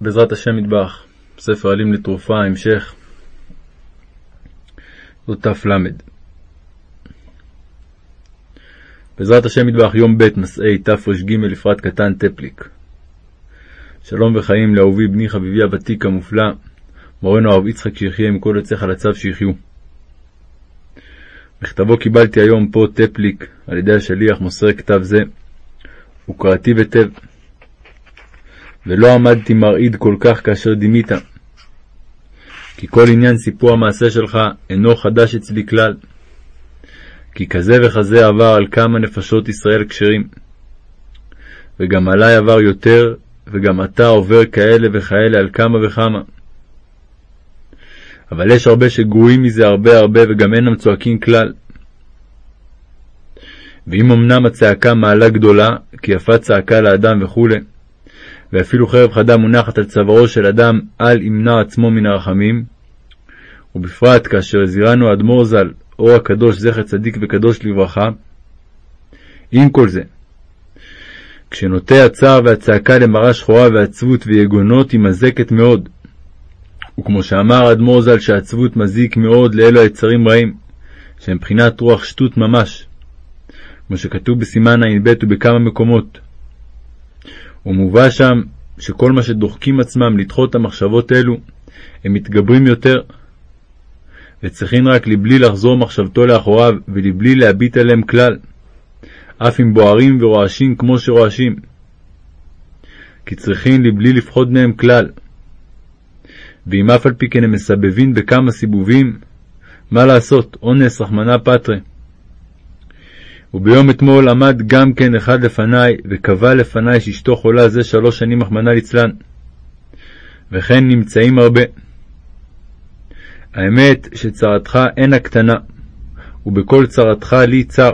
בעזרת השם יתברך, ספר עלים לתרופה, המשך, זאת ת"ל. בעזרת השם יתברך, יום ב' מסעי תר"ג לפרט קטן טפליק. שלום וחיים לאהובי בני חביבי הוותיק המופלא, מורנו הרב יצחק שיחיה עם כל יוצאיך לצו שיחיו. מכתבו קיבלתי היום פה טפליק על ידי השליח מוסר כתב זה, וקראתי היטב. ולא עמדתי מרעיד כל כך כאשר דימית. כי כל עניין סיפור המעשה שלך אינו חדש אצלי כלל. כי כזה וכזה עבר על כמה נפשות ישראל כשרים. וגם עלי עבר יותר, וגם אתה עובר כאלה וכאלה על כמה וכמה. אבל יש הרבה שגרועים מזה הרבה הרבה, וגם אינם צועקים כלל. ואם אמנם הצעקה מעלה גדולה, כי יפה צעקה לאדם וכולי, ואפילו חרב חדה מונחת על צווארו של אדם, אל ימנע עצמו מן הרחמים, ובפרט כאשר הזהירנו האדמו"ר ז"ל, אור הקדוש זכר צדיק וקדוש לברכה, עם כל זה, כשנוטה הצער והצעקה למראה שחורה ועצבות ויגונות היא מזקת מאוד. וכמו שאמר האדמו"ר ז"ל שהעצבות מזיק מאוד לאלו היצרים רעים, שהם בחינת רוח שטות ממש, כמו שכתוב בסימן ע"ב ובכמה מקומות. ומובא שם שכל מה שדוחקים עצמם לדחות המחשבות אלו, הם מתגברים יותר, וצריכים רק לבלי לחזור מחשבתו לאחוריו, ולבלי להביט עליהם כלל, אף אם בוערים ורועשים כמו שרועשים. כי צריכים לבלי לפחוד מהם כלל. ואם אף על פי כן הם מסבבים בכמה סיבובים, מה לעשות, אונס רחמנא פטרי. וביום אתמול עמד גם כן אחד לפניי, וקבע לפניי שאשתו חולה זה שלוש שנים, רחמנא ליצלן. וכן נמצאים הרבה. האמת שצרתך אינה קטנה, ובכל צרתך לי צר.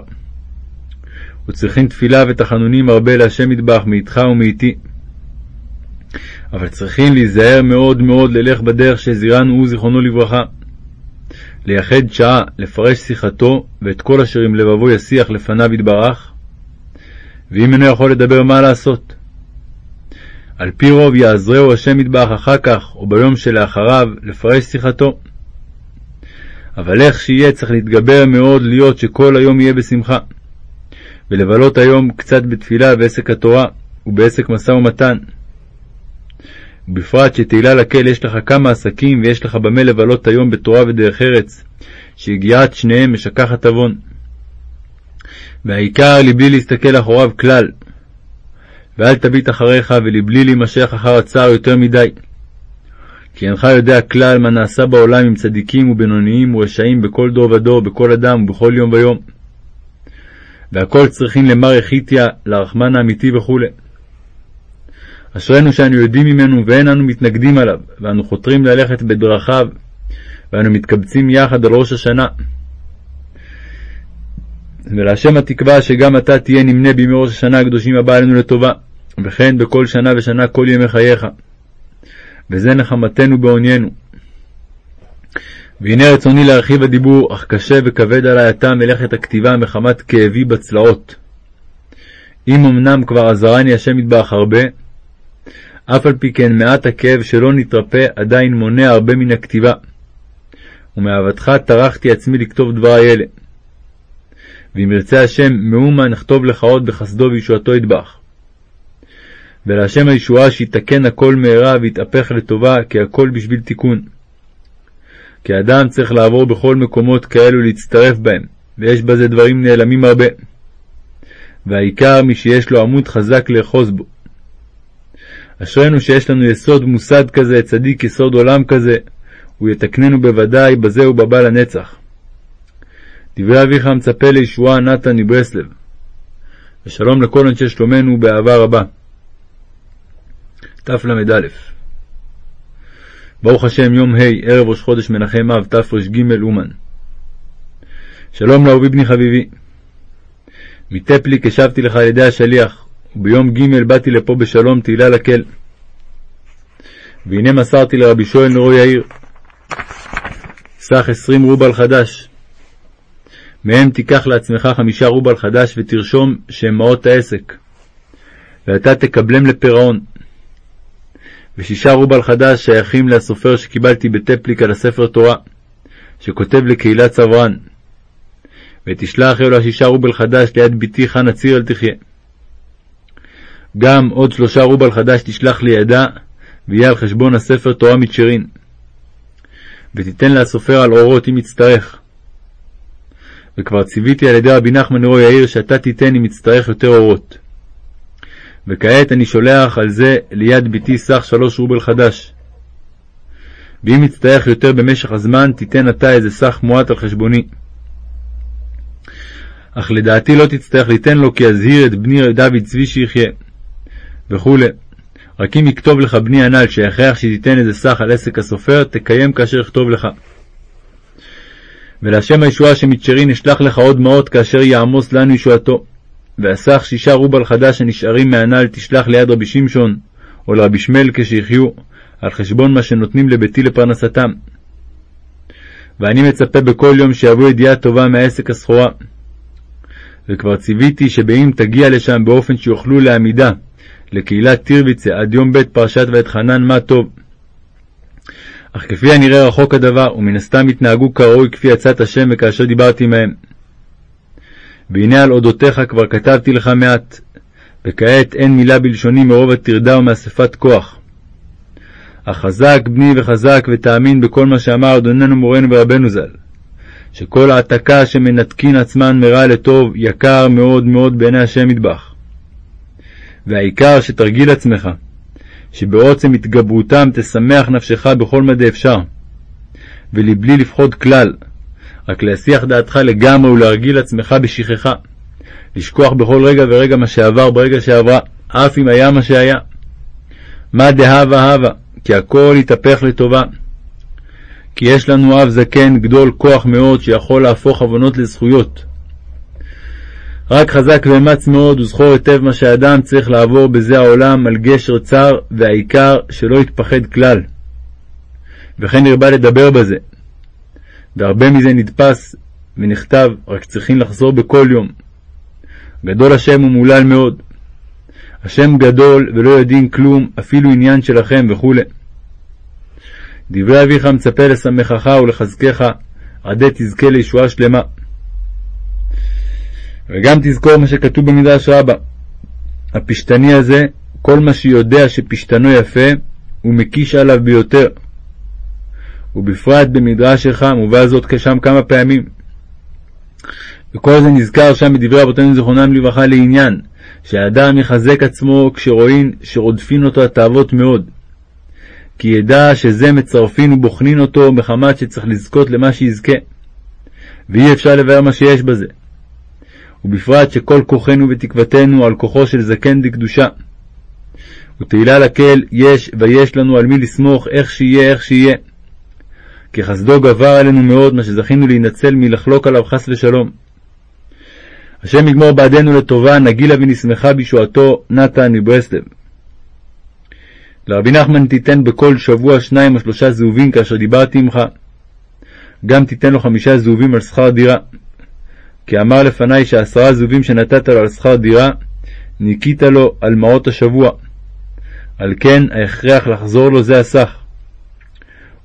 וצריכים תפילה ותחנונים הרבה להשם ידבח מאיתך ומאיתי. אבל צריכים להיזהר מאוד מאוד ללך בדרך שהזהירנו הוא זיכרונו לברכה. לייחד שעה לפרש שיחתו, ואת כל אשר עם לבבו ישיח לפניו יתברך, ואם אינו יכול לדבר מה לעשות. על פי רוב יעזרהו השם יתברך אחר כך, או ביום שלאחריו, לפרש שיחתו. אבל איך שיהיה צריך להתגבר מאוד להיות שכל היום יהיה בשמחה, ולבלות היום קצת בתפילה ועסק התורה, ובעסק משא ומתן. ובפרט שתהילה לקהל יש לך כמה עסקים ויש לך במה לבלות היום בתורה ודרך ארץ, שיגיעת שניהם משכחת עוון. והעיקר לבלי להסתכל אחוריו כלל, ואל תביט אחריך ולבלי להימשך אחר הצער יותר מדי. כי אינך יודע כלל מה נעשה בעולם עם צדיקים ובינוניים ורשעים בכל דור ודור, בכל אדם ובכל יום ויום. והכל צריכים למר יחיתיה, לרחמן האמיתי וכו'. אשרינו שאנו יודעים ממנו ואין אנו מתנגדים עליו, ואנו חותרים ללכת בדרכיו, ואנו מתקבצים יחד על ראש השנה. ולהשם התקווה שגם אתה תהיה נמנה בימי ראש השנה הקדושים הבא עלינו לטובה, וכן בכל שנה ושנה כל ימי חייך. וזה נחמתנו בעוניינו. והנה רצוני להרחיב הדיבור, אך קשה וכבד עלי עתה מלאכת הכתיבה מחמת כאבי בצלעות. אם אמנם כבר עזרני השם יתברך הרבה, אף על פי כן מעט הכאב שלא נתרפא עדיין מונע הרבה מן הכתיבה. ומאהבתך טרחתי עצמי לכתוב דברי אלה. ואם ירצה השם, מאומה נכתוב לך עוד בחסדו וישועתו ידבח. ולהשם הישועה שיתקן הכל מהרה ויתהפך לטובה, כי הכל בשביל תיקון. כי אדם צריך לעבור בכל מקומות כאלו להצטרף בהם, ויש בזה דברים נעלמים הרבה. והעיקר מי שיש לו עמוד חזק לאחוז בו. אשרינו שיש לנו יסוד מוסד כזה, צדיק יסוד עולם כזה, הוא יתקננו בוודאי בזה ובבא לנצח. דברי אביך מצפה לישועה נתן מברסלב. ושלום לכל אנשי שלומנו באהבה רבה. תל"א ברוך השם, יום ה', ערב ראש חודש מנחם אב, תר"ג אומן. שלום לאהובי בני חביבי. מטפליק השבתי לך על ידי השליח, וביום ג' באתי לפה בשלום תהילה לקל. והנה מסרתי לרבי שואל נרו יאיר, סך עשרים רובל חדש. מהם תיקח לעצמך חמישה רובל חדש ותרשום שהם מעות העסק, ואתה תקבלם לפירעון. ושישה רובל חדש שייכים לסופר שקיבלתי בטפליק על הספר תורה, שכותב לקהילת צברן. ותשלח אלו השישה רובל חדש ליד בתי חנה ציר אל תחיה. גם עוד שלושה רובל חדש תשלח לידה, ויהיה על חשבון הספר תורה מצ'רין. ותיתן לה הסופר על אורות אם יצטרך. וכבר ציוויתי על ידי רבי נחמן נרו יאיר שאתה תיתן אם יצטרך יותר אורות. וכעת אני שולח על זה ליד ביתי סך שלוש רובל חדש. ואם יצטרך יותר במשך הזמן, תיתן אתה איזה סך מועט על חשבוני. אך לדעתי לא תצטרך ליתן לו, כי אזהיר את בני דוד צבי שיחיה. וכו'. רק אם יכתוב לך בני הנ"ל שיכרח שתיתן איזה סך על עסק הסופר, תקיים כאשר יכתוב לך. ולהשם הישועה שמצ'רין אשלח לך עוד מעות כאשר יעמוס לנו ישועתו. והסך שישה רובל חדש הנשארים מהנ"ל תשלח ליד רבי שמשון, או לרבי שמל כשיחיו, על חשבון מה שנותנים לביתי לפרנסתם. ואני מצפה בכל יום שיבוא ידיעה טובה מעסק הסחורה. וכבר ציוויתי שבאם תגיע לשם באופן שיוכלו להעמידה לקהילת טירביצה עד יום ב' פרשת ואתחנן מה טוב. אך כפי הנראה רחוק הדבר, ומן הסתם התנהגו כראוי כפי עצת השם וכאשר דיברתי מהם. והנה על אודותיך כבר כתבתי לך מעט, וכעת אין מילה בלשוני מרוב הטרדה ומאספת כוח. אך חזק בני וחזק ותאמין בכל מה שאמר אדוננו מורנו ורבנו ז"ל, שכל העתקה שמנתקין עצמן מרע לטוב יקר מאוד מאוד בעיני השם מטבח. והעיקר שתרגיל עצמך, שבעוצם התגברותם תשמח נפשך בכל מדי אפשר, ולבלי לפחוד כלל, רק להסיח דעתך לגמרי ולהרגיל עצמך בשכחה, לשכוח בכל רגע ורגע מה שעבר ברגע שעברה, אף אם היה מה שהיה. מה דהבה הווה, כי הכל יתהפך לטובה. כי יש לנו אב זקן גדול כוח מאוד, שיכול להפוך עוונות לזכויות. רק חזק ואמץ מאוד וזכור היטב מה שאדם צריך לעבור בזה העולם על גשר צר, והעיקר שלא יתפחד כלל. וכן הרבה לדבר בזה. והרבה מזה נדפס ונכתב, רק צריכים לחזור בכל יום. גדול השם ומהולל מאוד. השם גדול ולא יודעים כלום, אפילו עניין שלכם וכו'. דברי אביך מצפה לשמחך ולחזקך, עדי תזכה לישועה שלמה. וגם תזכור מה שכתוב במדרש רבה. הפשתני הזה, כל מה שיודע שפשתנו יפה, הוא מקיש עליו ביותר. ובפרט במדרש שלך מובא זאת שם כמה פעמים. וכל זה נזכר שם בדברי אבותינו זיכרונם לברכה לעניין, שהאדם יחזק עצמו כשרואים שרודפין אותו התאוות מאוד. כי ידע שזה מצרפין ובוחנין אותו מחמת שצריך לזכות למה שיזכה. ואי אפשר לבאר מה שיש בזה. ובפרט שכל כוחנו ותקוותנו על כוחו של זקן דקדושה. ותהילה לקהל יש ויש לנו על מי לסמוך איך שיהיה איך שיהיה. כי חסדו גבר עלינו מאוד מה שזכינו להינצל מלחלוק עליו חס ושלום. השם יגמור בעדנו לטובה, נגילה ונשמחה בישועתו, נתן מברסלב. לרבי נחמן תיתן בכל שבוע שניים או שלושה זהובים כאשר דיברתי עמך. גם תיתן לו חמישה זהובים על שכר דירה. כי אמר לפניי שעשרה זהובים שנתת לו על שכר דירה, ניקית לו על מעות השבוע. על כן ההכרח לחזור לו זה הסך.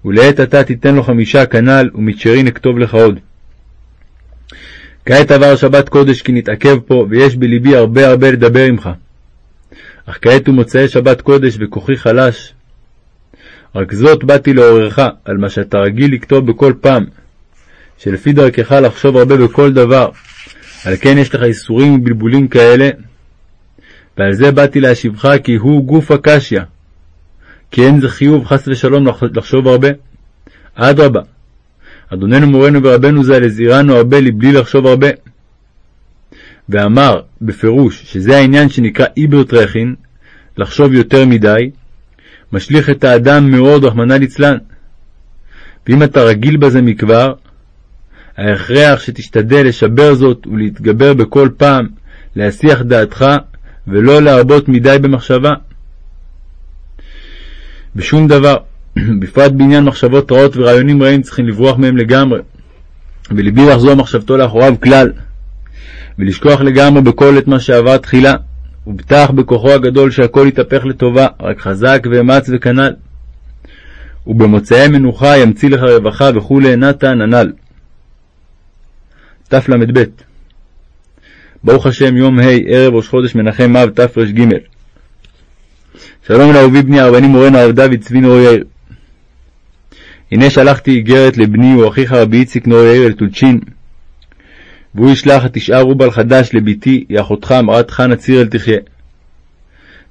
ולעת עתה תיתן לו חמישה כנ"ל, ומצ'רי נכתוב לך עוד. כעת עבר שבת קודש כי נתעכב פה, ויש בלבי הרבה הרבה לדבר עמך. אך כעת הוא מוצאי שבת קודש וכוחי חלש. רק זאת באתי לעוררך, על מה שאתה רגיל לכתוב בכל פעם, שלפי דרכך לחשוב הרבה בכל דבר, על כן יש לך איסורים ובלבולים כאלה, ועל זה באתי להשיבך כי הוא גוף הקשיא, כי אין זה חיוב חס ושלום לחשוב הרבה. אדרבה, אדוננו מורנו ורבנו ז"ל הזהירנו הרבה לבלי לחשוב הרבה. ואמר בפירוש שזה העניין שנקרא איבר טרחין, לחשוב יותר מדי, משליך את האדם מאוד, רחמנא ליצלן. ואם אתה רגיל בזה מכבר, ההכרח שתשתדל לשבר זאת ולהתגבר בכל פעם, להסיח דעתך, ולא להרבות מדי במחשבה. בשום דבר, בפרט בעניין מחשבות רעות ורעיונים רעים צריכים לברוח מהם לגמרי, ולבי לחזור מחשבתו לאחוריו כלל, ולשכוח לגמרי בכל את מה שעבר תחילה, ובטח בכוחו הגדול שהכל יתהפך לטובה, רק חזק ואמץ וכנ"ל. ובמוצאי מנוחה ימציא לך רווחה וכולי נתן הנ"ל. תל"ב ברוך השם יום ה' ערב ראש חודש מנחם אב תר"ג שלום לאהובי בני הרבני מורנו הרב דוד צבי נור יאיר הנה שלחתי איגרת לבני ואחיך רבי איציק נור יאיר אל טולצ'ין והוא ישלח תשעה רובל חדש לביתי, אחותך מרת חנה צירל תחיה.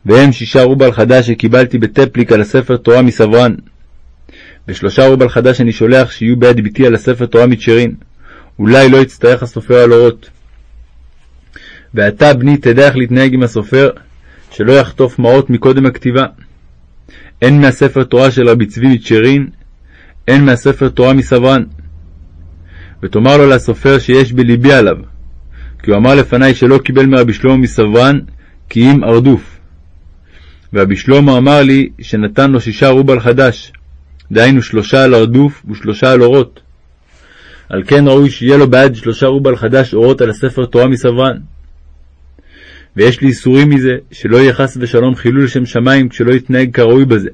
והם שישה רובל חדש שקיבלתי בטפליק על הספר תורה מסברן. ושלושה רובל חדש אני שולח שיהיו ביד ביתי על הספר תורה מצ'רין. אולי לא יצטרך הסופר על אורות. ועתה בני תדע איך להתנהג עם הסופר, שלא יחטוף מעות מקודם הכתיבה. הן מהספר תורה של רבי צבי מצ'רין, הן מהספר תורה מסברן. ותאמר לו לסופר שיש בלבי עליו, כי הוא אמר לפניי שלא קיבל מרבי שלמה מסברן, כי אם ארדוף. ורבי שלמה אמר לי שנתן לו שישה רובל חדש, דהיינו שלושה על ארדוף ושלושה על אורות. על כן ראוי שיהיה לו בעד שלושה רובל חדש אורות על הספר תורה מסברן. ויש לי איסורים מזה, שלא יהיה חס ושלום חילול שם שמיים כשלא יתנהג כראוי בזה.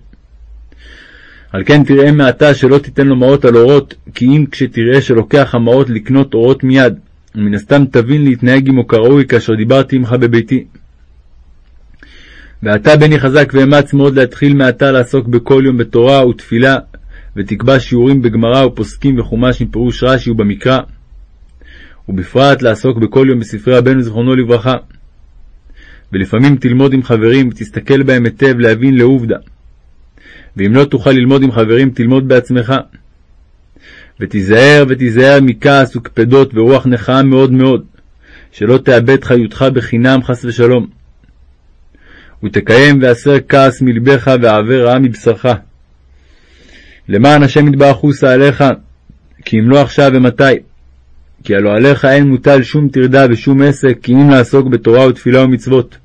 על כן תראה מעתה שלא תיתן לו מעות על אורות, כי אם כשתראה שלוקח המעות לקנות אורות מיד, ומן הסתם תבין להתנהג עמו כראוי כאשר דיברתי עמך בביתי. ועתה בני חזק ואמץ מאוד להתחיל מעתה לעסוק בכל יום בתורה ותפילה, ותקבע שיעורים בגמרא ופוסקים וחומש עם פירוש רש"י ובמקרא, ובפרט לעסוק בכל יום בספרי רבנו זיכרונו לברכה. ולפעמים תלמוד עם חברים ותסתכל בהם היטב להבין לעובדה. ואם לא תוכל ללמוד עם חברים, תלמוד בעצמך. ותיזהר ותיזהר מכעס וקפדות ורוח נחאה מאוד מאוד, שלא תאבד חיותך בחינם חס ושלום. ותקיים והסר כעס מלבך ועבר רעה מבשרך. למען השם יתברך חוסה עליך, כי אם לא עכשיו ומתי. כי הלא עליך אין מוטל שום טרדה ושום עסק, כי אם לעסוק בתורה ותפילה ומצוות.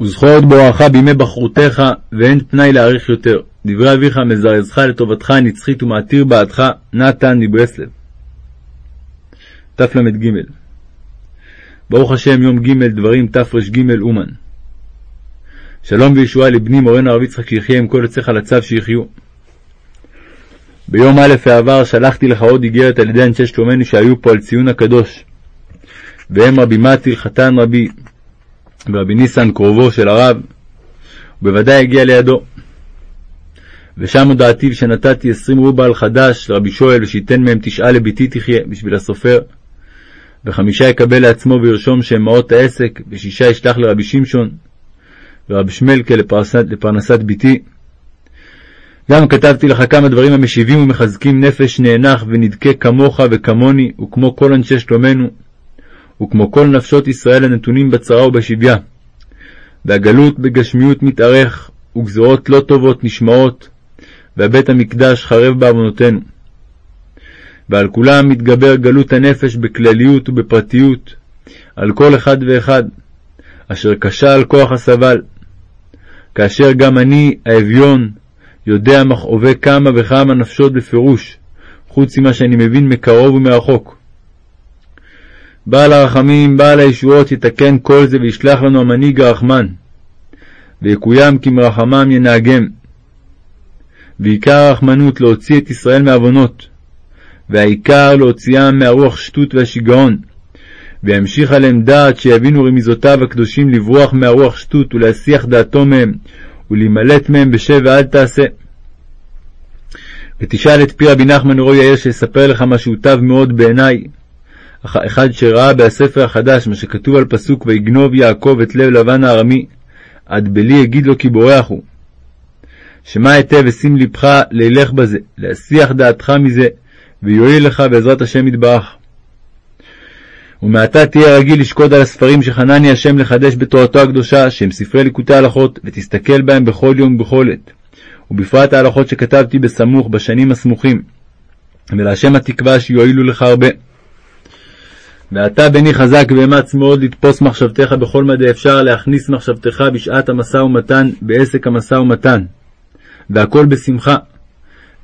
וזכור את בואך בימי בחרותך, ואין תנאי להאריך יותר. דברי אביך מזרזך לטובתך הנצחית ומעתיר בעדך, נתן מברסלב. תל"ג ברוך השם יום ג' דברים תר"ג אומן. שלום וישועה לבני מורנו הרב יצחק שיחיה עם כל יוצאיך לצו שיחיו. ביום א' העבר שלחתי לך עוד איגרת על ידי אנשי שלומנו שהיו פה על ציון הקדוש. והם רבי מטיל חתן רבי ורבי ניסן קרובו של הרב, ובוודאי הגיע לידו. ושם הודעתיו שנתתי עשרים רובל חדש לרבי שואל, ושייתן מהם תשעה לביתי תחיה, בשביל הסופר, וחמישה יקבל לעצמו וירשום שהם מעות העסק, ושישה ישלח לרבי שמשון, ורבי שמלכה לפרנסת, לפרנסת ביתי. גם כתבתי לך כמה דברים המשיבים ומחזקים נפש נאנח ונדכה כמוך וכמוני, וכמו כל אנשי שלומנו, וכמו כל נפשות ישראל הנתונים בצרה ובשביה. והגלות בגשמיות מתארך, וגזרות לא טובות נשמעות, והבית המקדש חרב בעוונותינו. ועל כולם מתגבר גלות הנפש בכלליות ובפרטיות, על כל אחד ואחד, אשר כשל כוח הסבל. כאשר גם אני, האביון, יודע מכאובי כמה וכמה נפשות בפירוש, חוץ ממה שאני מבין מקרוב ומרחוק. בעל הרחמים, בעל הישועות, יתקן כל זה וישלח לנו המנהיג הרחמן, ויקוים כי מרחמם ינהגם. ועיקר הרחמנות להוציא את ישראל מעוונות, והעיקר להוציאם מהרוח שטות והשיגעון, וימשיך עליהם דעת שיבינו רמיזותיו הקדושים לברוח מהרוח שטות ולהסיח דעתו מהם, ולהימלט מהם בשב ואל תעשה. ותשאל את פי רבי נחמן נורו יאיר שיספר לך משהו טב מאוד בעיניי, אחד שראה בספר החדש מה שכתוב על פסוק ויגנוב יעקב את לב לבן הארמי, עד בלי יגיד לו כי בורח הוא. שמע היטב ושים לבך לילך בזה, להסיח דעתך מזה, ויועיל לך בעזרת השם יתברך. ומעתה תהיה רגיל לשקוד על הספרים שחנני השם לחדש בתורתו הקדושה, שהם ספרי ליקוטי הלכות, ותסתכל בהם בכל יום ובכל עת, ובפרט ההלכות שכתבתי בסמוך בשנים הסמוכים, ולהשם התקווה שיועילו לך הרבה. ואתה בני חזק ואמץ מאוד לתפוס מחשבתך בכל מדי אפשר להכניס מחשבתך בשעת המשא ומתן בעסק המשא ומתן, והכל בשמחה,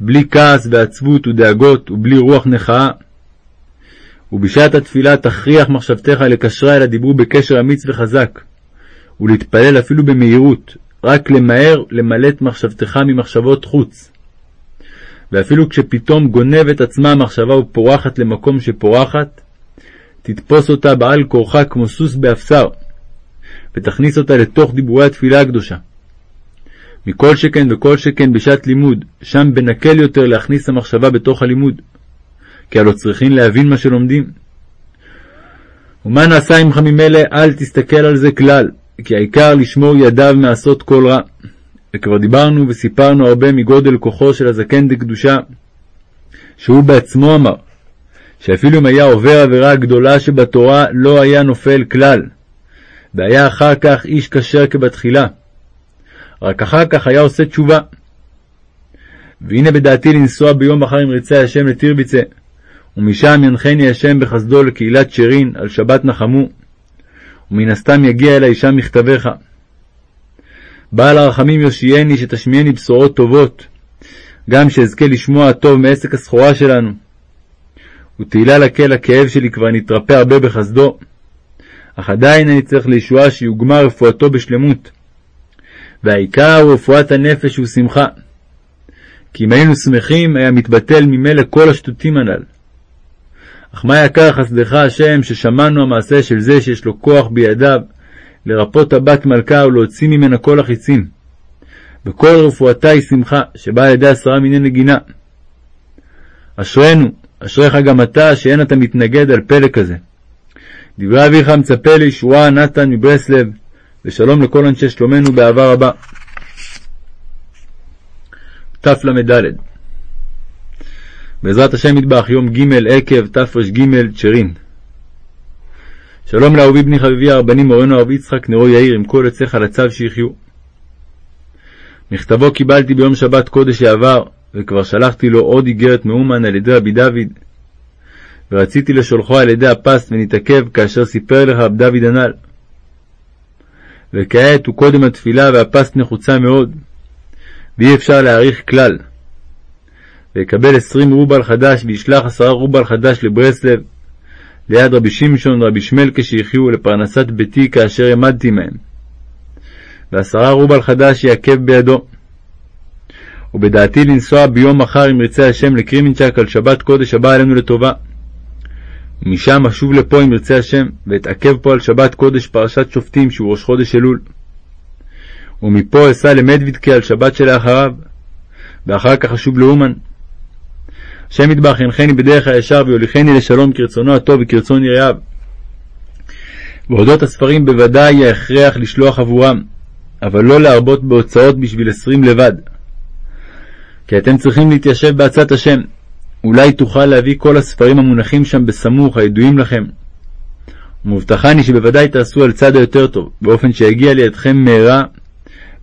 בלי כעס ועצבות ודאגות ובלי רוח נכאה. ובשעת התפילה תכריח מחשבתך לקשרה אל הדיבור בקשר אמיץ וחזק, ולהתפלל אפילו במהירות, רק למהר למלט מחשבתך ממחשבות חוץ. ואפילו כשפתאום גונבת עצמה המחשבה ופורחת למקום שפורחת, תתפוס אותה בעל כורחה כמו סוס באפסר, ותכניס אותה לתוך דיבורי התפילה הקדושה. מכל שכן וכל שכן בשעת לימוד, שם בנקל יותר להכניס המחשבה בתוך הלימוד, כי הלא צריכים להבין מה שלומדים. ומה נעשה עמך ממילא, אל תסתכל על זה כלל, כי העיקר לשמור ידיו מעשות כל רע. וכבר דיברנו וסיפרנו הרבה מגודל כוחו של הזקן דקדושה, שהוא בעצמו אמר, שאפילו אם היה עובר עבירה גדולה שבתורה, לא היה נופל כלל, והיה אחר כך איש כשר כבתחילה. רק אחר כך היה עושה תשובה. והנה בדעתי לנסוע ביום מחר עם רצי השם לטירביצה, ומשם ינחני השם בחסדו לקהילת שרין על שבת נחמו, ומן הסתם יגיע אלי שם מכתבך. בעל הרחמים יושיעני שתשמיעני בשורות טובות, גם שאזכה לשמוע הטוב מעסק הסחורה שלנו. ותהילה לקל הכאב שלי כבר נתרפא הרבה בחסדו, אך עדיין אני צריך לישועה שיוגמר רפואתו בשלמות. והעיקר הוא רפואת הנפש ושמחה. כי אם היינו שמחים, היה מתבטל ממילא כל השטותים הנ"ל. אך מה יקר חסדך השם, ששמענו המעשה של זה שיש לו כוח בידיו, לרפות הבת מלכה ולהוציא ממנה כל החיצים. וכל רפואתה היא שמחה, שבאה על ידי עשרה מיני נגינה. אשרינו, אשריך גם אתה, שאין אתה מתנגד על פלא כזה. דברי אביך מצפה לישועה נתן מברסלב, ושלום לכל אנשי שלומנו באהבה רבה. תל"ד בעזרת השם מטבח יום ג' עקב תר"ג צ'רין שלום לאהובי בני חביבי הרבנים מורנו הרב יצחק נרו יאיר עם כל יוצאיך לצו שיחיו. מכתבו קיבלתי ביום שבת קודש שעבר, וכבר שלחתי לו עוד איגרת מאומן על ידי רבי דוד, ורציתי לשולחו על ידי הפסט ונתעכב כאשר סיפר לך רב דוד הנ"ל. וכעת הוא קודם התפילה והפסט נחוצה מאוד, ואי אפשר להעריך כלל. ויקבל עשרים רובל חדש, וישלח עשרה רובל חדש לברסלב, ליד רבי שמשון ורבי שמלכה שיחיו לפרנסת ביתי כאשר העמדתי מהם. ועשרה רובל חדש יעכב בידו. ובדעתי לנסוע ביום מחר אם ירצה השם לקרימנצ'ק על שבת קודש הבא עלינו לטובה. ומשם אשוב לפה אם ירצה השם, ואתעכב פה על שבת קודש פרשת שופטים שהוא ראש חודש אלול. ומפה אסע למדוידקה על שבת שלאחריו, ואחר כך אשוב לאומן. השם ידבח ינחני בדרך הישר ויוליכני לשלום כרצונו הטוב וכרצון יראיו. ואודות הספרים בוודאי יהיה לשלוח עבורם, אבל לא להרבות בהוצאות בשביל עשרים לבד. כי אתם צריכים להתיישב בעצת השם. אולי תוכל להביא כל הספרים המונחים שם בסמוך, הידועים לכם. ומובטחני שבוודאי תעשו על צד היותר טוב, באופן שיגיע לידכם מהרה,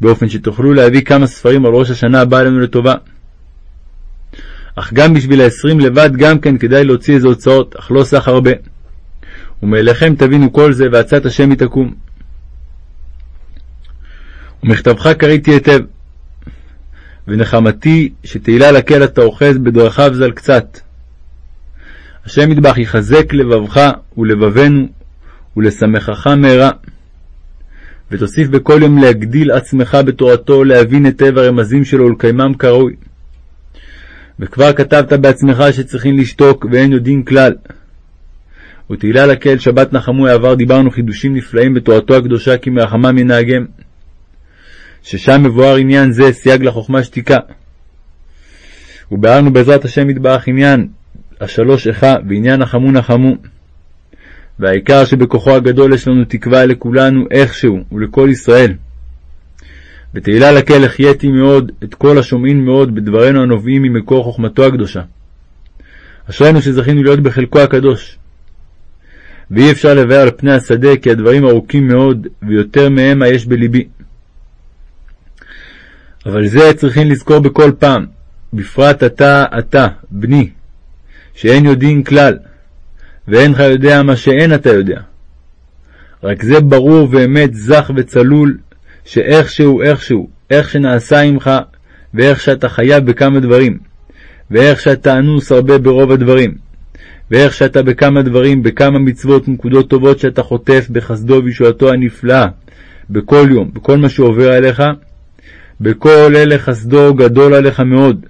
באופן שתוכלו להביא כמה ספרים על ראש השנה הבאה לנו לטובה. אך גם בשביל העשרים לבד גם כן כדאי להוציא איזה הוצאות, אך לא סך הרבה. ומאליכם תבינו כל זה, ועצת השם היא תקום. ומכתבך קראתי היטב, ונחמתי שתהילה לקל אתה אוחז בדרכיו זל קצת. השם ידבח יחזק לבבך ולבבנו, ולשמחך מהרה. ותוסיף בכל יום להגדיל עצמך בתורתו, להבין היטב הרמזים שלו ולקיימם כראוי. וכבר כתבת בעצמך שצריכים לשתוק ואין יודעים כלל. ותהילה לקהל שבת נחמו העבר דיברנו חידושים נפלאים בתורתו הקדושה כי מרחמם ינהגם. ששם מבואר עניין זה סייג לחוכמה שתיקה. וביארנו בעזרת השם יתברך עניין השלוש איכה ועניין נחמו נחמו. והעיקר שבכוחו הגדול יש לנו תקווה לכולנו איכשהו ולכל ישראל. ותהילה לקהל החייתי מאוד את כל השומעים מאוד בדברינו הנובעים ממקור חוכמתו הקדושה. אשרינו שזכינו להיות בחלקו הקדוש. ואי אפשר לבאר על פני השדה כי הדברים ארוכים מאוד ויותר מהם מה יש בלבי. אבל זה צריכים לזכור בכל פעם, בפרט אתה, אתה, בני, שאין יודעים כלל, ואינך יודע מה שאין אתה יודע. רק זה ברור ואמת זך וצלול, שאיכשהו איכשהו, איך שנעשה עמך, ואיך שאתה חייב בכמה דברים, ואיך שאתה אנוס הרבה ברוב הדברים, ואיך שאתה בכמה דברים, בכמה מצוות ונקודות טובות שאתה חוטף בחסדו וישועתו הנפלאה, בכל יום, בכל מה שעובר עליך, בכל אלה חסדו גדול עליך מאוד,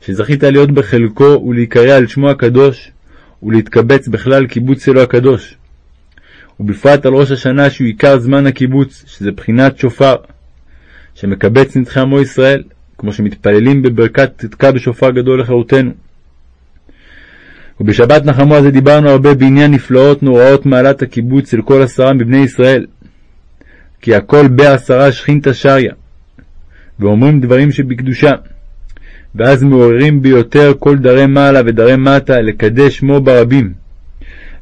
שזכית להיות בחלקו ולהיקרא על שמו הקדוש, ולהתקבץ בכלל קיבוץ אלו הקדוש. ובפרט על ראש השנה שהוא עיקר זמן הקיבוץ, שזה בחינת שופר, שמקבץ נדחי עמו ישראל, כמו שמתפללים בברכת תתקע בשופר גדול לחירותנו. ובשבת נחמו הזה דיברנו הרבה בעניין נפלאות נוראות מעלת הקיבוץ אל כל עשרה מבני ישראל. כי הכל בעשרה שכינתא שריה, ואומרים דברים שבקדושה. ואז מעוררים ביותר כל דרי מעלה ודרי מטה לקדש שמו ברבים,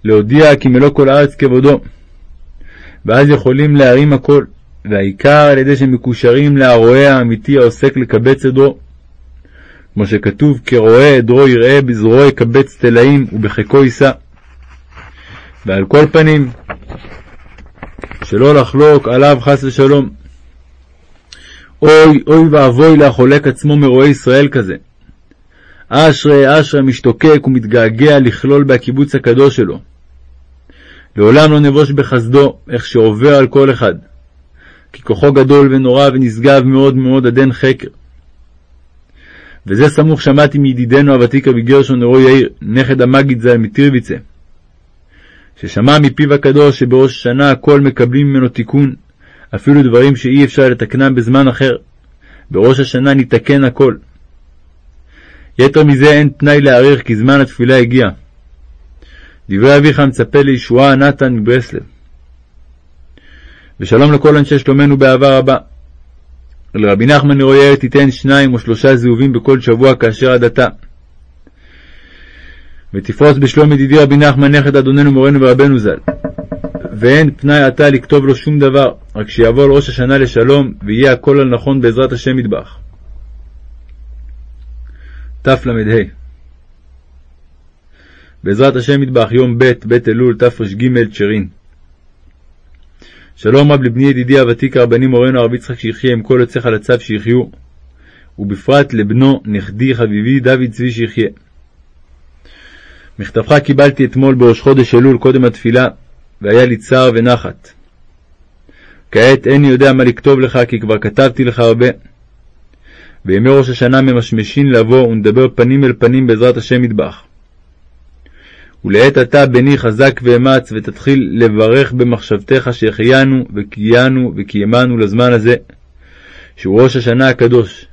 להודיע כי מלוא כל הארץ כבודו. ואז יכולים להרים הכל, והעיקר על ידי שמקושרים להרועה האמיתי העוסק לקבץ עדרו. כמו שכתוב, כרועה עדרו יראה, בזרועו יקבץ תלאים, ובחיקו יישא. ועל כל פנים, שלא לחלוק עליו חס ושלום. אוי, אוי ואבוי לחולק עצמו מרועי ישראל כזה. אשרי אשרי משתוקק ומתגעגע לכלול בהקיבוץ הקדוש שלו. לעולם לא נבוש בחסדו, איך שעובר על כל אחד. כי כוחו גדול ונורא ונשגב מאוד מאוד עד אין חקר. וזה סמוך שמעתי מידידנו הוותיק רבי גרשון נרו יאיר, נכד המגיד ז"ל מטירביצה, ששמע מפיו הקדוש שבראש השנה הכל מקבלים ממנו תיקון, אפילו דברים שאי אפשר לתקנם בזמן אחר. בראש השנה ניתקן הכל. יתר מזה אין תנאי להעריך כי זמן התפילה הגיע. דברי אביך מצפה לישועה נתן מברסלב. ושלום לכל אנשי שלומנו באהבה רבה. לרבי נחמן נרויה תיתן שניים או שלושה זהובים בכל שבוע כאשר עד עתה. ותפרוס בשלום ידידי רבי נחמן נכד אדוננו מורנו ורבנו ז"ל. ואין פנאי עתה לכתוב לו שום דבר, רק שיבוא על ראש השנה לשלום, ויהיה הכל על נכון בעזרת השם מטבח. תל"ה בעזרת השם מטבח, יום ב', ב' אלול, תר"ג, צ'רין. שלום רב לבני ידידי הוותיק הרבני מורנו הרב יצחק שיחיה עם כל יוצאיך לצו שיחיו, ובפרט לבנו, נכדי, חביבי, דוד צבי שיחיה. מכתבך קיבלתי אתמול בראש חודש אלול קודם התפילה, והיה לי צער ונחת. כעת איני יודע מה לכתוב לך, כי כבר כתבתי לך הרבה. בימי ראש השנה ממשמשין לבוא ונדבר פנים אל פנים בעזרת השם מטבח. ולעת עתה בני חזק ואמץ, ותתחיל לברך במחשבתך שהחיינו וקיינו וקיימנו לזמן הזה, שהוא ראש השנה הקדוש,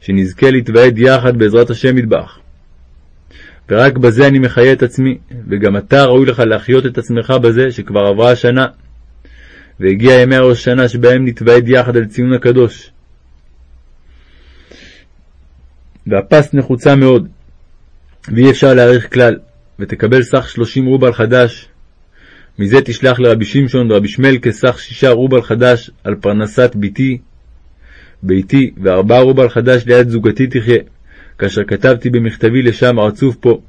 שנזכה להתוועד יחד בעזרת השם מטבח. ורק בזה אני מחיה את עצמי, וגם אתה ראוי לך להחיות את עצמך בזה שכבר עברה השנה, והגיע ימי ראש השנה שבהם נתוועד יחד על ציון הקדוש. והפס נחוצה מאוד, ואי אפשר להעריך כלל. ותקבל סך שלושים רובל חדש. מזה תשלח לרבי שמשון ורבי שמלכה סך שישה רובל חדש על פרנסת ביתי, ביתי, וארבעה רובל חדש ליד זוגתי תחיה, כאשר כתבתי במכתבי לשם הרצוף פה.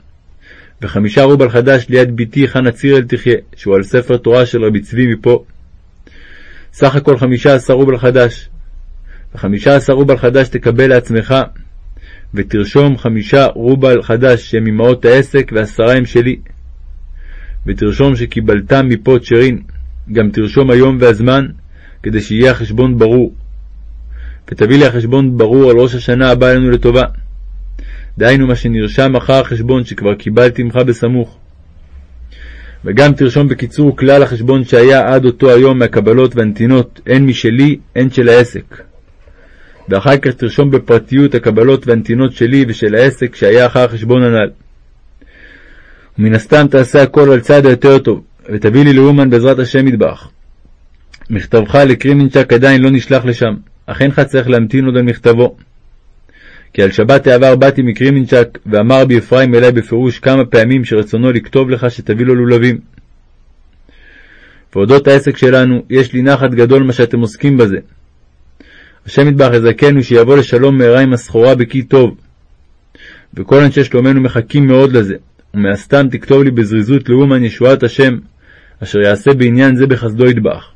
וחמישה רובל חדש ליד ביתי חנה צירל תחיה, שהוא על ספר תורה של רבי צבי מפה. סך הכל חמישה עשר רובל חדש. וחמישה עשר רובל חדש תקבל לעצמך, ותרשום חמישה רובל חדש שהם אמהות העסק ועשרה הם שלי. ותרשום שקיבלתם מפה צ'רין, גם תרשום היום והזמן, כדי שיהיה החשבון ברור. ותביא לי החשבון ברור על ראש השנה הבא לנו לטובה. דהיינו מה שנרשם אחר החשבון שכבר קיבלתי ממך בסמוך. וגם תרשום בקיצור כלל החשבון שהיה עד אותו היום מהקבלות והנתינות, הן משלי, הן של העסק. ואחר כך תרשום בפרטיות הקבלות והנתינות שלי ושל העסק שהיה אחר החשבון הנ"ל. ומן הסתם תעשה הכל על צד היותר טוב, ותביא לי לאומן בעזרת השם מטבח. מכתבך לקרימינצ'ק עדיין לא נשלח לשם, אך אינך צריך להמתין עוד על מכתבו. כי על שבת העבר באתי מקרימינצ'ק, ואמר בי אפרים אלי בפירוש כמה פעמים שרצונו לכתוב לך שתביא לו לולבים. ואודות העסק שלנו, יש לי נחת גדול מה שאתם עוסקים בזה, השם יתברך יזכנו שיבוא לשלום מהרה עם הסחורה בכי טוב. וכל אנשי שלומנו מחכים מאוד לזה, ומהסתם תכתוב לי בזריזות לאומן ישועת השם, אשר יעשה בעניין זה בחסדו ידבח.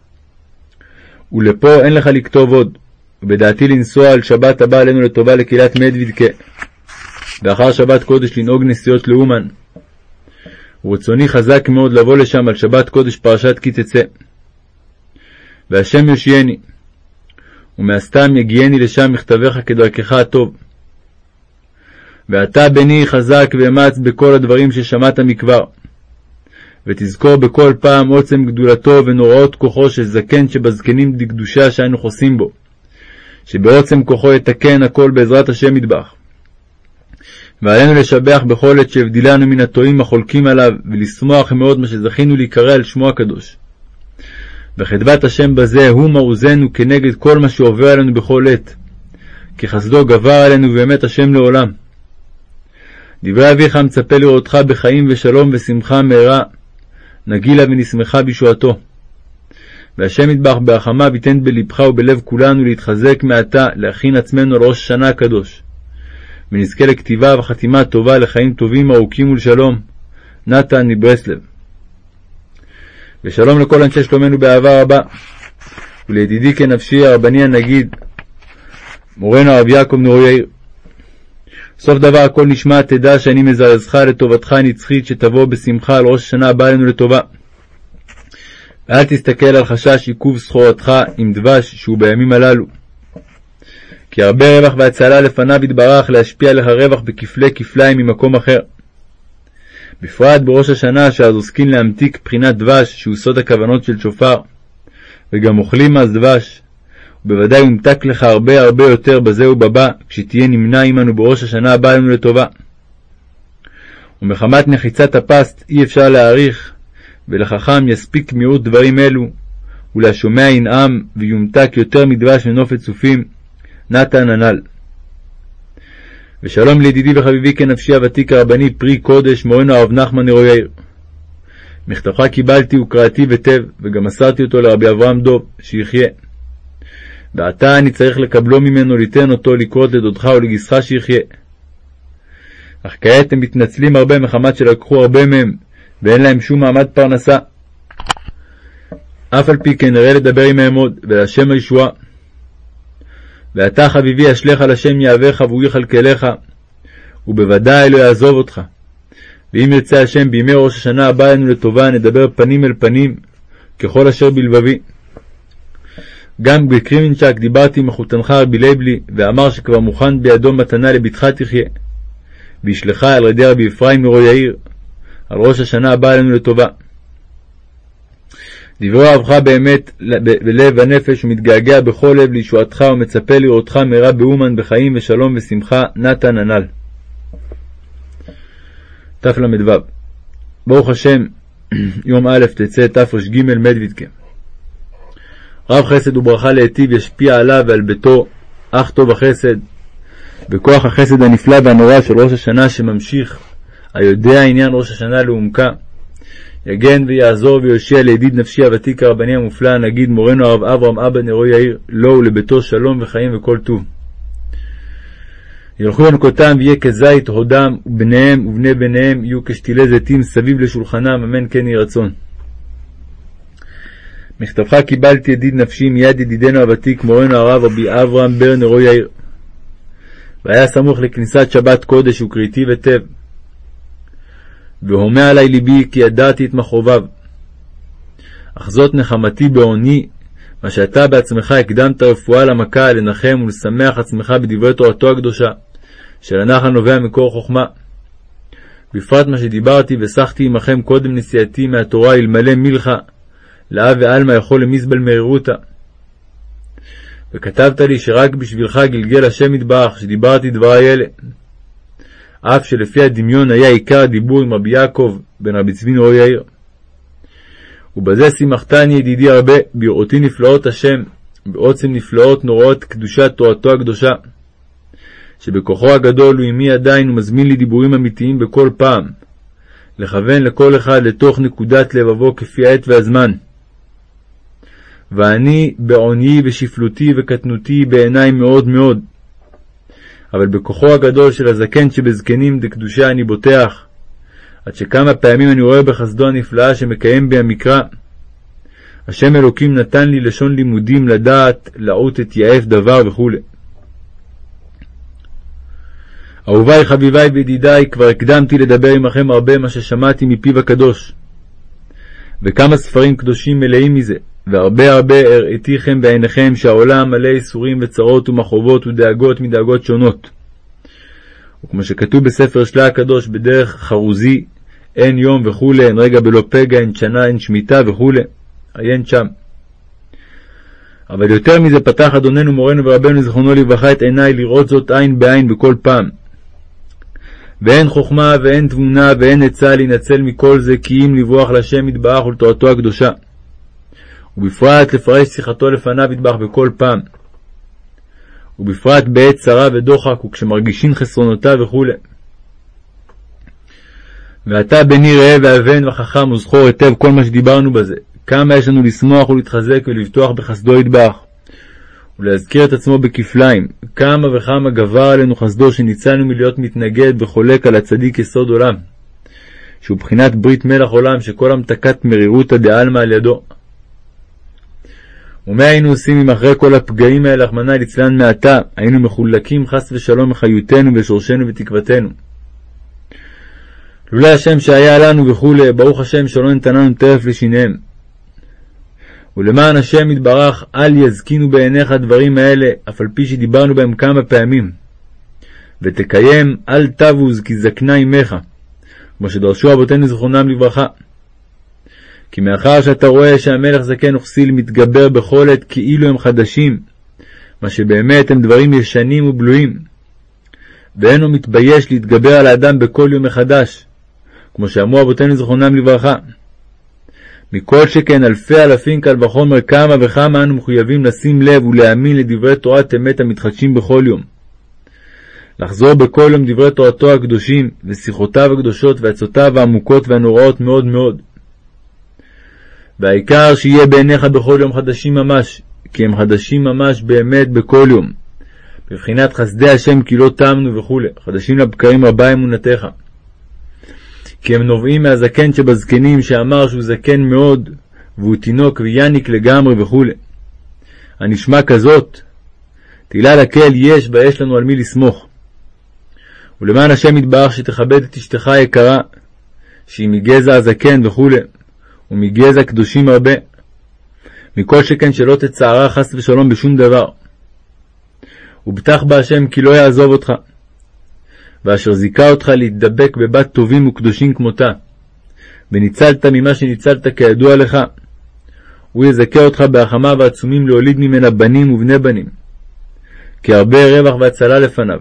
ולפה אין לך לכתוב עוד, ובדעתי לנסוע על שבת הבא עלינו לטובה לקהילת מדוידקה, ואחר שבת קודש לנהוג נסיעות לאומן. ורצוני חזק מאוד לבוא לשם על שבת קודש פרשת כי תצא. והשם יושיעני, ומהסתם יגיעני לשם מכתבך כדרכך הטוב. ואתה בני חזק ואמץ בכל הדברים ששמעת מכבר. ותזכור בכל פעם עוצם גדולתו ונוראות כוחו של זקן שבזקנים דקדושה שאנו חוסים בו, שבעוצם כוחו יתקן הכל בעזרת השם מטבח. ועלינו לשבח בכל עת שהבדילנו מן הטועים החולקים עליו, ולשמוח מאוד מה שזכינו להיקרא על שמו הקדוש. וחדבת השם בזה הוא מעוזנו כנגד כל מה שעובר עלינו בכל עת, כי חסדו גבר עלינו באמת השם לעולם. דברי אביך מצפה לראותך בחיים ושלום ושמחה מהרה, נגילה ונשמחה בישועתו. והשם ידבח ברחמיו ייתן בלבך ובלב כולנו להתחזק מעתה, להכין עצמנו על ראש השנה הקדוש. ונזכה לכתיבה וחתימה טובה לחיים טובים ארוכים ולשלום. נתן מברסלב. ושלום לכל אנשי שלומנו באהבה רבה. ולידידי כנפשי הרבני הנגיד, מורנו הרב יעקב נורו יאיר. סוף דבר הכל נשמע, תדע שאני מזרזך לטובתך הנצחית, שתבוא בשמחה על ראש השנה הבאה לנו לטובה. ואל תסתכל על חשש עיכוב סחורתך עם דבש שהוא בימים הללו. כי הרבה רווח והצלה לפניו יתברך להשפיע לך רווח בכפלי כפליים ממקום אחר. בפרט בראש השנה, שאז עוסקים להמתיק בחינת דבש, שהוא סוד הכוונות של שופר, וגם אוכלים אז דבש, ובוודאי יומתק לך הרבה הרבה יותר בזה ובבא, כשתהיה נמנע עמנו בראש השנה הבאה לנו לטובה. ומחמת נחיצת הפסט אי אפשר להעריך, ולחכם יספיק מיעוט דברים אלו, ולשומע ינעם, ויומתק יותר מדבש ונופת צופים, נתן הנ"ל. ושלום לידידי וחביבי כנפשי הוותיק הרבני פרי קודש מורנו הרב נחמן נרו יאיר. מכתבך קיבלתי וקראתי היטב, וגם מסרתי אותו לרבי אברהם דוב, שיחיה. ועתה אני צריך לקבלו ממנו ליתן אותו לקרות לדודך ולגיסך שיחיה. אך כעת הם מתנצלים הרבה מחמת שלקחו הרבה מהם, ואין להם שום מעמד פרנסה. אף על פי כן אראה לדבר עמהם עוד, ולהשם הישועה. ואתה חביבי אשליך על השם יהבך והוא יכלכלך, ובוודאי לא יעזוב אותך. ואם ירצה השם בימי ראש השנה הבא לנו לטובה, נדבר פנים אל פנים, ככל אשר בלבבי. גם בקרימינצ'ק דיברתי עם מחותנך רבי לייבלי, ואמר שכבר מוכן בידו מתנה לבתך תחיה. וישלחה על ידי רבי אפרים נרו יאיר, על ראש השנה הבאה לנו לטובה. דברי אהבך באמת בלב ונפש ומתגעגע בכל לב לישועתך ומצפה לראותך מהרה באומן בחיים ושלום ושמחה נתן הנ"ל. תל"ו ברוך השם, יום א' תצא תר"ג מדוידקה. רב חסד וברכה להיטיב ישפיע עליו ועל ביתו, אך טוב החסד, בכוח החסד הנפלא והנורא של ראש השנה שממשיך, היודע עניין ראש השנה לעומקה. יגן ויעזור ויושיע לידיד נפשי הוותיק הרבני המופלא, הנגיד מורנו הרב אברהם אבא נרו יאיר, לו ולביתו שלום וחיים וכל טוב. ילכו ינקותם ויהיה כזית הודם, ובניהם ובני בניהם יהיו כשתילי זיתים סביב לשולחנם, אמן כן יהי רצון. מכתבך קיבלתי ידיד נפשי מיד ידידנו הוותיק מורנו הרב רבי אברהם בר נרו יאיר. והיה סמוך לכניסת שבת קודש וקריאתי היטב. והומה עלי ליבי כי ידעתי את מכרוביו. אך זאת נחמתי בעוני, מה שאתה בעצמך הקדמת רפואה למכה, לנחם ולשמח עצמך בדברי תורתו הקדושה, שלנח הנובע מקור חוכמה. בפרט מה שדיברתי וסחתי עמכם קודם נסיעתי מהתורה אלמלא מילכה, לאב ועלמא יכול למזבל מרירותא. וכתבת לי שרק בשבילך גלגל השם יתברך, שדיברתי דברי אלה. אף שלפי הדמיון היה עיקר הדיבור עם רבי יעקב בן רבי צבי נורו יאיר. ובזה שימחתני ידידי הרבה, בראותי נפלאות השם, בעוצם נפלאות נוראות קדושת תורתו הקדושה. שבכוחו הגדול הוא עמי עדיין ומזמין לי דיבורים אמיתיים בכל פעם, לכוון לכל אחד לתוך נקודת לבבו כפי העת והזמן. ואני בעוניי ושפלותי וקטנותי בעיניי מאוד מאוד, אבל בכוחו הגדול של הזקן שבזקנים דקדושה אני בוטח, עד שכמה פעמים אני רואה בחסדו הנפלאה שמקיים בי המקרא. השם אלוקים נתן לי לשון לימודים לדעת, לעוט את יעף דבר וכו'. אהוביי, חביביי וידידיי, כבר הקדמתי לדבר עמכם הרבה מה ששמעתי מפיו הקדוש. וכמה ספרים קדושים מלאים מזה, והרבה הרבה הראיתיכם בעיניכם שהעולם מלא ייסורים וצרות ומחובות ודאגות מדאגות שונות. וכמו שכתוב בספר שלה הקדוש בדרך חרוזי, אין יום וכולי, אין רגע בלא פגע, אין שנה, אין שמיטה וכולי. עיין שם. אבל יותר מזה פתח אדוננו מורנו ורבנו זיכרונו לברכה את עיניי לראות זאת עין בעין בכל פעם. ואין חוכמה ואין תבונה ואין עצה להינצל מכל זה כי אם לברוח לשם יתברך ולתורתו הקדושה. ובפרט לפרש שיחתו לפניו יתברך בכל פעם. ובפרט בעת צרה ודוחק וכשמרגישים חסרונותיו וכו'. ועתה בני ראה ואבן וחכם וזכור היטב כל מה שדיברנו בזה, כמה יש לנו לשמוח ולהתחזק ולבטוח בחסדו יתברך, ולהזכיר את עצמו בכפליים, כמה וכמה גבר עלינו חסדו שניצלנו מלהיות מתנגד וחולק על הצדיק יסוד עולם, שהוא בחינת ברית מלח עולם שכל המתקת מרירותא דעלמא על ידו. ומה היינו עושים אם אחרי כל הפגעים האלה, רחמנא ליצלן מעתה, היינו מחולקים חס ושלום מחיותנו ושורשנו ותקוותנו. לולא השם שהיה לנו וכולי, ברוך השם שלא נתננו טרף לשיניהם. ולמען השם יתברך, אל יזקינו בעיניך הדברים האלה, אף על פי שדיברנו בהם כמה פעמים. ותקיים, אל תבוז, כי זקנה עמך, כמו שדרשו אבותינו זכרונם לברכה. כי מאחר שאתה רואה שהמלך זקן וכסיל מתגבר בכל עת כאילו הם חדשים, מה שבאמת הם דברים ישנים ובלויים. ואינו מתבייש להתגבר על האדם בכל יום מחדש, כמו שאמרו אבותינו זכרונם לברכה. מכל שכן אלפי אלפים קל וחומר כמה וכמה אנו מחויבים לשים לב ולהאמין לדברי תורת אמת המתחדשים בכל יום. לחזור בכל יום דברי תורתו הקדושים, ושיחותיו הקדושות ועצותיו העמוקות והנוראות מאוד מאוד. והעיקר שיהיה בעיניך בכל יום חדשים ממש, כי הם חדשים ממש באמת בכל יום. בבחינת חסדי השם כי לא תמנו וכו', חדשים לבקרים רבה אמונתך. כי הם נובעים מהזקן שבזקנים שאמר שהוא זקן מאוד, והוא תינוק ויאניק לגמרי וכו'. הנשמע כזאת, תהילה לקהל יש ויש לנו על מי לסמוך. ולמען השם יתברך שתכבד את אשתך היקרה, שהיא מגזע הזקן וכו', ומגזע קדושים הרבה. מכל שכן שלא תצערה חס ושלום בשום דבר. ובטח בהשם כי לא יעזוב אותך. ואשר זיכה אותך להתדבק בבת טובים וקדושים כמותה, וניצלת ממה שניצלת כידוע לך, הוא יזכה אותך בהחמיו העצומים להוליד ממנה בנים ובני בנים, כי הרבה רווח והצלה לפניו.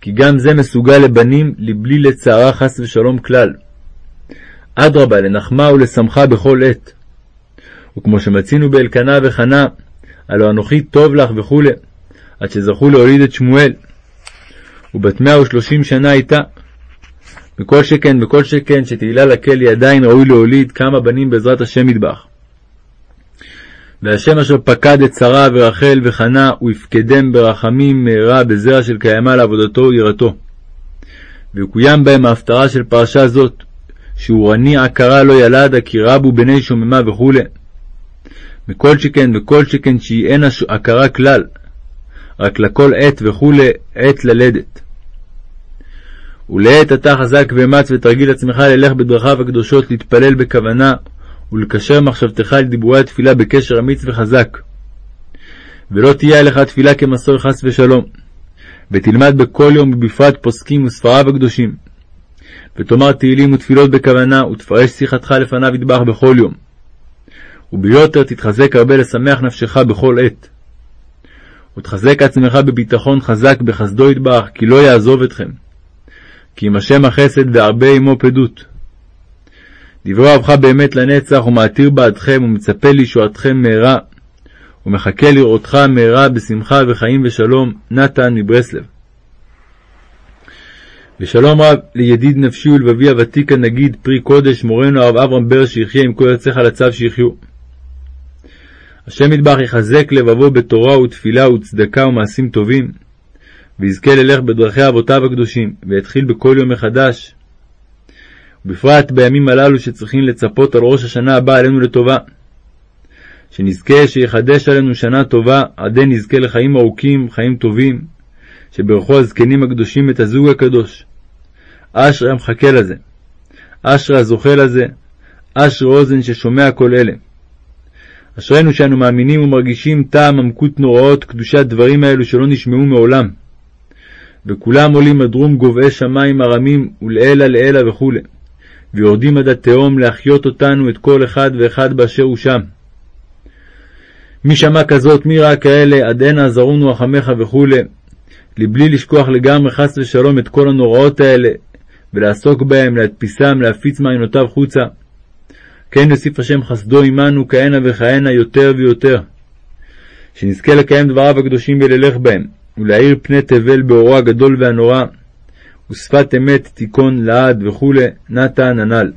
כי גם זה מסוגל לבנים לבלי לצערה חס ושלום כלל. אדרבה, לנחמה ולשמחה בכל עת. וכמו שמצינו באלקנה וחנה, הלא אנוכי טוב לך וכו', עד שזכו להוליד את שמואל. ובת מאה ושלושים שנה הייתה. וכל שכן וכל שכן שתהילה לקלי עדיין ראוי להוליד כמה בנים בעזרת השם מטבח. והשם אשר פקד את שרה ורחל וחנה, הוא יפקדם ברחמים מהרה בזרע של קיימה לעבודתו ויראתו. ויקוים בהם ההפטרה של פרשה זאת, שהוא רני עקרה לא ילדה כי רבו בני שוממה וכו'. מכל שכן וכל שכן שהיא אין עקרה כלל, רק לכל עת וכולי עת ללדת. ולעת אתה חזק ואמץ ותרגיל עצמך ללך בדרכיו הקדושות להתפלל בכוונה ולקשר מחשבתך לדיבורי התפילה בקשר אמיץ וחזק. ולא תהיה עליך תפילה כמסור חס ושלום. ותלמד בכל יום ובפרט פוסקים וספריו הקדושים. ותאמר תהילים ותפילות בכוונה ותפרש שיחתך לפניו ידבח בכל יום. וביותר תתחזק הרבה לשמח נפשך בכל עת. ותחזק עצמך בביטחון חזק בחסדו יתברך, כי לא יעזוב אתכם. כי עם השם החסד והרבה עמו פדות. דברי אוהבך באמת לנצח, ומעתיר בעדכם, ומצפה לישועתכם מהרה, ומחכה לראותך מהרה בשמחה וחיים ושלום, נתן מברסלב. ושלום רב לידיד נפשי ולבבי הוותיק הנגיד פרי קודש מורנו הרב אברהם בר שיחיה עם כל יוצאיך לצו שיחיו. השם ידבח יחזק לבבו בתורה ותפילה וצדקה ומעשים טובים, ויזכה ללך בדרכי אבותיו הקדושים, ויתחיל בכל יום מחדש. ובפרט בימים הללו שצריכים לצפות על ראש השנה הבא עלינו לטובה. שנזכה שיחדש עלינו שנה טובה, עדי נזכה לחיים ארוכים, חיים טובים, שברכו הזקנים הקדושים את הזוג הקדוש. אשרי המחכה לזה, אשרי הזוכה לזה, אשרי אוזן ששומע כל אלה. אשרינו שאנו מאמינים ומרגישים טעם עמקות נוראות קדושת דברים האלו שלא נשמעו מעולם. וכולם עולים עד רום גובהי שמים הרמים ולעילא לעילא וכו', ויורדים עד התהום להחיות אותנו את כל אחד ואחד באשר הוא שם. מי שמע כזאת, מי ראה כאלה, עד הנה עזרונו רחמך וכו', לבלי לשכוח לגמרי חס ושלום את כל הנוראות האלה, ולעסוק בהם, להדפיסם, להפיץ מעיינותיו חוצה. כן יוסיף השם חסדו עמנו כהנה וכהנה יותר ויותר. שנזכה לקיים דבריו הקדושים וללך בהם, ולהאיר פני תבל באורו הגדול והנורא, ושפת אמת תיכון לעד וכו', נתן הנ"ל.